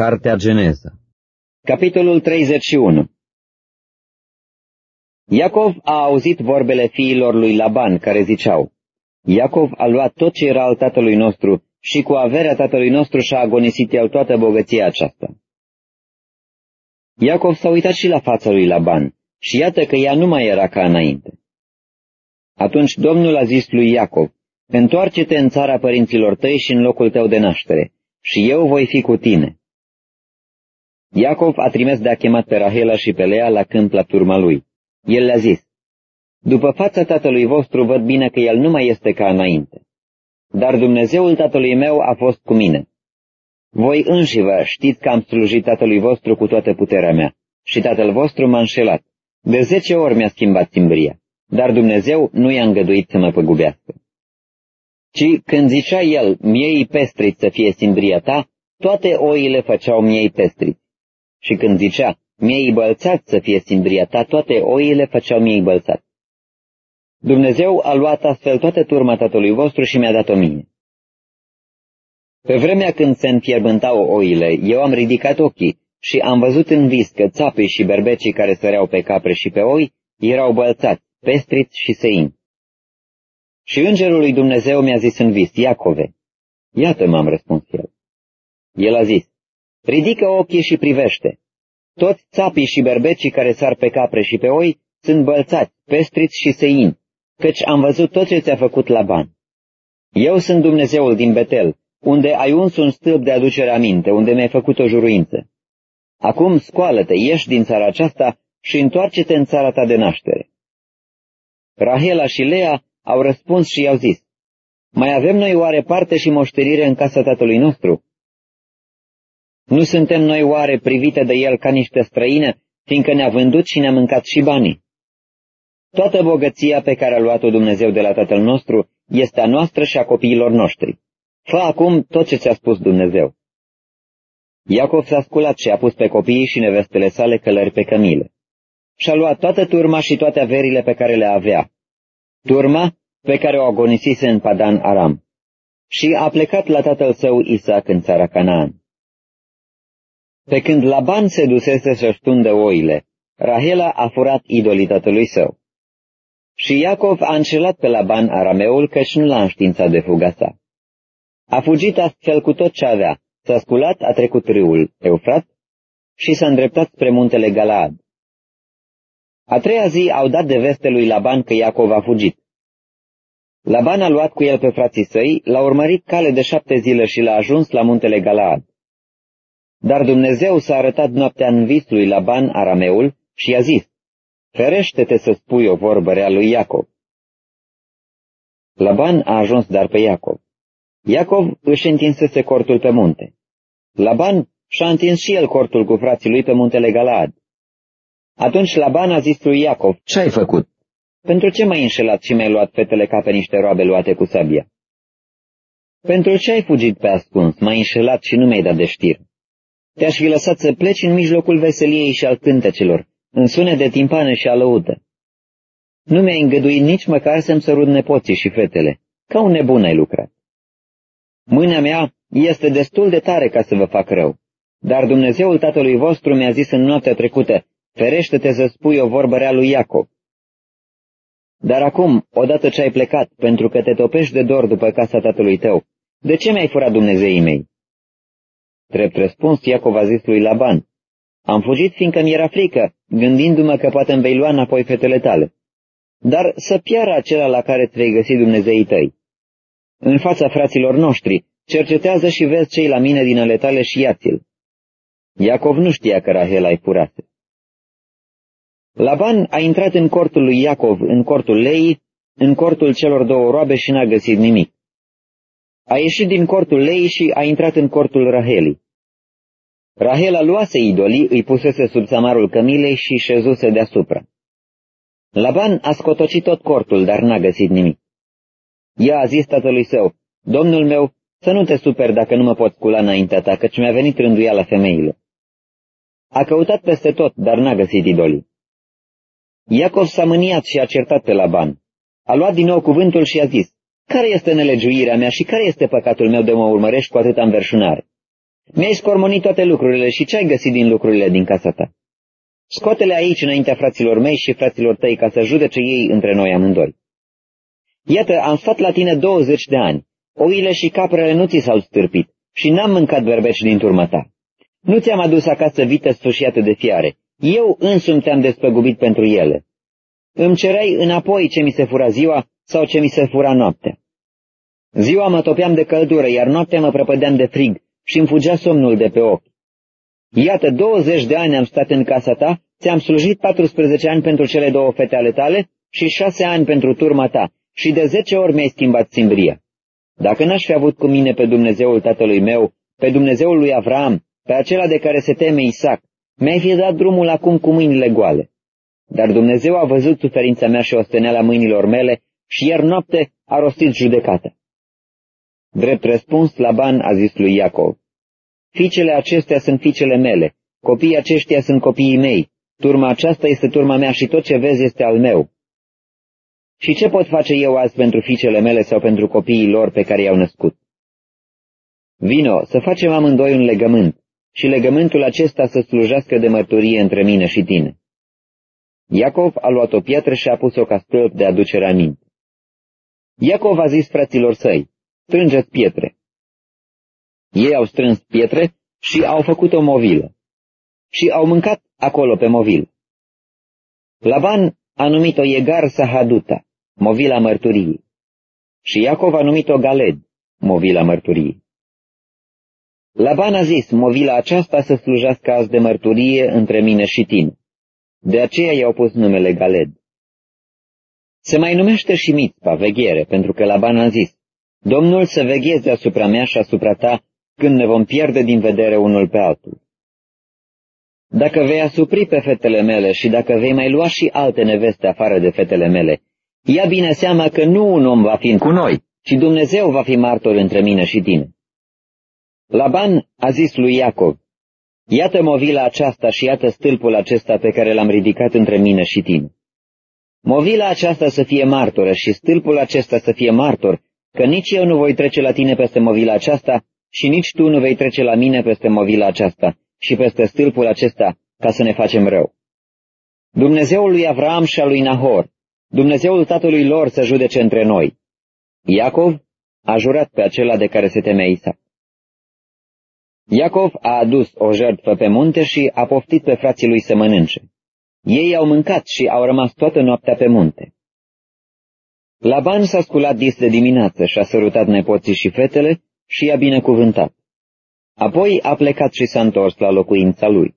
Cartea Geneza Capitolul 31 Iacov a auzit vorbele fiilor lui Laban, care ziceau, Iacov a luat tot ce era al tatălui nostru și cu averea tatălui nostru și-a agonisit el toată bogăția aceasta. Iacov s-a uitat și la fața lui Laban și iată că ea nu mai era ca înainte. Atunci Domnul a zis lui Iacov, Întoarce-te în țara părinților tăi și în locul tău de naștere, și eu voi fi cu tine. Iacov a trimis de a chemat pe Rahela și pe Lea la câmp la turma lui. El le-a zis, După fața tatălui vostru văd bine că el nu mai este ca înainte. Dar Dumnezeul tatălui meu a fost cu mine. Voi înși vă știți că am slujit tatălui vostru cu toată puterea mea și tatăl vostru m-a înșelat. De zece ori mi-a schimbat timbria, dar Dumnezeu nu i-a îngăduit să mă păgubească ci când zicea el, miei pestriți să fie simbria ta, toate oile făceau miei pestriți. Și când zicea, miei bălțați să fie simbria ta, toate oile făceau miei bălțați. Dumnezeu a luat astfel toată turma tatălui vostru și mi-a dat-o mie. Pe vremea când se înfierbântau oile, eu am ridicat ochii și am văzut în vis că țapii și berbecii care săreau pe capre și pe oi erau bălțați, pestriți și seini. Și îngerul lui Dumnezeu mi-a zis în vis, Iacove. Iată m-am răspuns el. El a zis, ridică ochii și privește. Toți țapii și berbecii care sar pe capre și pe oi sunt bălțați, pestriți și seini, căci am văzut tot ce ți-a făcut la ban. Eu sunt Dumnezeul din Betel, unde ai uns un stâlp de aducere aminte, unde mi-ai făcut o juruință. Acum scoală-te, ieși din țara aceasta și întoarce-te în țara ta de naștere. Rahela și Lea au răspuns și i-au zis, Mai avem noi oare parte și moștenire în casa tatălui nostru? Nu suntem noi oare privite de el ca niște străine, fiindcă ne-a vândut și ne-a mâncat și banii? Toată bogăția pe care a luat-o Dumnezeu de la tatăl nostru este a noastră și a copiilor noștri. Fă acum tot ce ți-a spus Dumnezeu. Iacov s-a sculat și a pus pe copiii și nevestele sale călări pe cămile. Și-a luat toată turma și toate averile pe care le avea, turma pe care o agonisise în Padan Aram, și a plecat la tatăl său Isaac în țara Canaan. Pe când Laban se dusese să-și tundă oile, Rahela a furat idolii tatălui său. Și Iacov a înșelat pe Laban arameul căci nu l-a înștiințat de fuga sa. A fugit astfel cu tot ce avea, s-a sculat, a trecut râul Eufrat și s-a îndreptat spre muntele Galaad. A treia zi au dat de veste lui Laban că Iacov a fugit. Laban a luat cu el pe frații săi, l-a urmărit cale de șapte zile și l-a ajuns la muntele Galaad. Dar Dumnezeu s-a arătat noaptea în vis lui Laban, arameul, și i-a zis, Ferește-te să spui o vorbă rea lui Iacov. Laban a ajuns dar pe Iacov. Iacov își întinsese cortul pe munte. Laban și-a întins și el cortul cu frații lui pe muntele Galaad. Atunci Laban a zis lui Iacov, Ce ai făcut? Pentru ce m-ai înșelat și mi-ai luat fetele ca pe niște roabe luate cu sabia? Pentru ce ai fugit pe ascuns, m-ai înșelat și nu mi-ai dat de știr? Te-aș fi lăsat să pleci în mijlocul veseliei și al cântecelor, în sune de timpane și alăută. Nu mi-ai îngăduit nici măcar să-mi sărut nepoții și fetele. Ca un nebun ai lucrat. Mâinea mea este destul de tare ca să vă fac rău, dar Dumnezeul tatălui vostru mi-a zis în noaptea trecută, ferește-te să spui o vorbă rea lui Iacob. Dar acum, odată ce ai plecat, pentru că te topești de dor după casa tatălui tău, de ce mi-ai furat Dumnezeii mei? Drept răspuns, Iacov a zis lui Laban, Am fugit fiindcă mi-era frică, gândindu-mă că poate îmi vei lua înapoi fetele tale. Dar să piară acela la care îți vei găsi Dumnezeii tăi. În fața fraților noștri, cercetează și vezi cei la mine din ale tale și ia-ți-l. Iacov nu știa că Rahel ai furase. Laban a intrat în cortul lui Iacov, în cortul Lei, în cortul celor două roabe și n-a găsit nimic. A ieșit din cortul Lei și a intrat în cortul Rahelii. Rahela luase idolii, îi pusese sub samarul cămilei și șezuse deasupra. Laban a scotocit tot cortul, dar n-a găsit nimic. Ea a zis tatălui său, Domnul meu, să nu te super dacă nu mă pot scula înaintea ta, căci mi-a venit rânduiala femeile. A căutat peste tot, dar n-a găsit idolii. Iacov s-a mâniat și a certat pe Laban. A luat din nou cuvântul și a zis, Care este nelegiuirea mea și care este păcatul meu de mă urmărești cu atâta înverșunare? Mi-ai scormonit toate lucrurile și ce ai găsit din lucrurile din casa ta? Scoate-le aici înaintea fraților mei și fraților tăi ca să judece ei între noi amândoi. Iată, am stat la tine 20 de ani. Oile și caprele nu ți s-au stârpit și n-am mâncat berbeci din turma ta. Nu ți-am adus acasă vită sfârșiată de fiare. Eu însumi te-am despăgubit pentru ele. Îmi cereai înapoi ce mi se fura ziua sau ce mi se fura noaptea. Ziua mă topeam de căldură, iar noaptea mă prăpădeam de frig și îmi fugea somnul de pe ochi. Iată, 20 de ani am stat în casa ta, ți-am slujit 14 ani pentru cele două fete ale tale și șase ani pentru turma ta și de zece ori mi-ai schimbat simbria. Dacă n-aș fi avut cu mine pe Dumnezeul tatălui meu, pe Dumnezeul lui Avram, pe acela de care se teme Isaac, mi-ai fi dat drumul acum cu mâinile goale. Dar Dumnezeu a văzut suferința mea și osteneala mâinilor mele și ieri noapte a rostit judecată. Drept răspuns, Laban a zis lui Iacov, Fiicele acestea sunt fiicele mele, copiii aceștia sunt copiii mei, turma aceasta este turma mea și tot ce vezi este al meu. Și ce pot face eu azi pentru fiicele mele sau pentru copiii lor pe care i-au născut? Vino, să facem amândoi un legământ și legământul acesta să slujească de mărturie între mine și tine. Iacov a luat o piatră și a pus-o ca stâlp de aducere aminte. Iacov a zis fraților săi, strângeți pietre. Ei au strâns pietre și au făcut o movilă. Și au mâncat acolo pe movilă. Laban a numit-o Egar Sahaduta, movila mărturiei. Și Iacov a numit-o Galed, movila mărturiei. Laban a zis, movila aceasta să slujească azi de mărturie între mine și tine. De aceea i-au pus numele Galed. Se mai numește și Mitzpa, veghere, pentru că Laban a zis, Domnul să vegheze asupra mea și asupra ta când ne vom pierde din vedere unul pe altul. Dacă vei asupri pe fetele mele și dacă vei mai lua și alte neveste afară de fetele mele, ia bine seama că nu un om va fi cu noi, ci Dumnezeu va fi martor între mine și tine. Laban a zis lui Iacov, Iată movila aceasta și iată stâlpul acesta pe care l-am ridicat între mine și tine. Movila aceasta să fie martoră și stâlpul acesta să fie martor, că nici eu nu voi trece la tine peste movila aceasta și nici tu nu vei trece la mine peste movila aceasta și peste stâlpul acesta ca să ne facem rău. Dumnezeul lui Avram și al lui Nahor, Dumnezeul tatălui lor să judece între noi. Iacov a jurat pe acela de care se temea Isaac. Iacov a adus o jertfă pe munte și a poftit pe frații lui să mănânce. Ei au mâncat și au rămas toată noaptea pe munte. Laban s-a sculat dis de dimineață și a sărutat nepoții și fetele și i-a binecuvântat. Apoi a plecat și s-a întors la locuința lui.